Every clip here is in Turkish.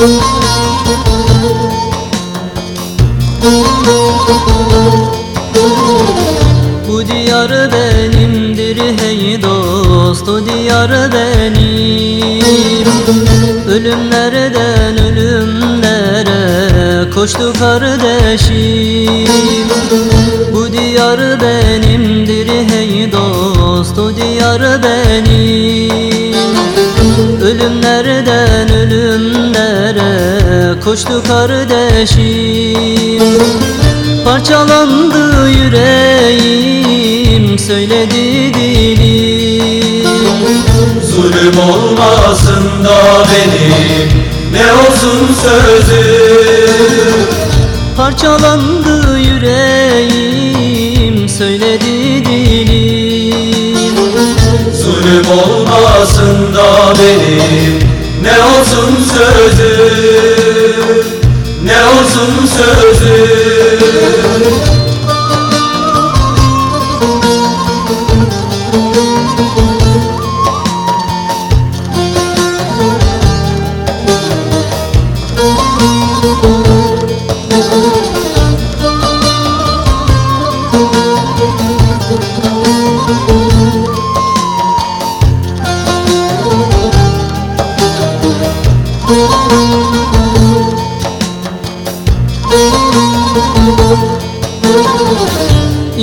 Bu diyar benimdir hey dost O diyar benim. Ölümlerden ölümlere Koştu kardeşim Bu diyar benimdir hey dost O diyar benim ölümlere Koştu kardeşim. Parçalandı yüreğim söyledi dilim. Zulüm olmasın da benim Ne olsun sözüm? Parçalandı yüreğim söyledi dilim. Zulüm olmasın da benim Ne olsun sözüm Ne olsun sözüm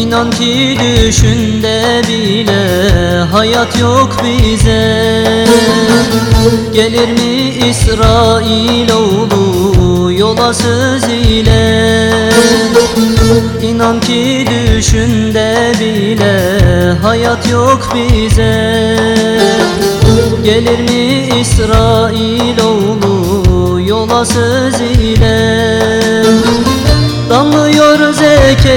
İnan ki düşünde bile hayat yok bize. Gelir mi İsrail oğlu yola söz ile? İnan ki düşünde bile hayat yok bize. Gelir mi İsrail oğlu yola söz ile Damlıyor Zekeriya'nın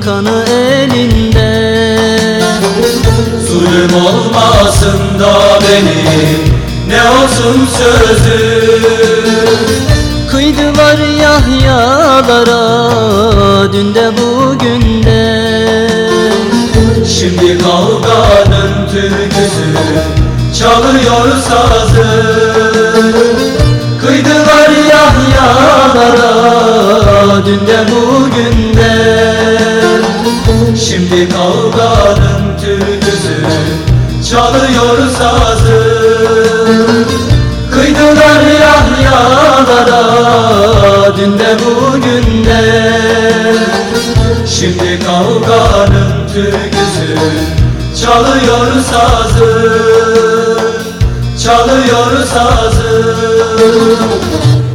kanı elinde. Zulüm olmasın da benim Ne olsun sözüm? Kıydılar Yahya'lara dün de bugün de. Şimdi kavganın türküsü Çalıyor sazı Dün de bugün de. Şimdi kavganın türküsü Çalıyor sazı. Kıydılar Yahya'lara Dün de bugün de. Şimdi kavganın türküsü Çalıyor sazı. Çalıyor sazı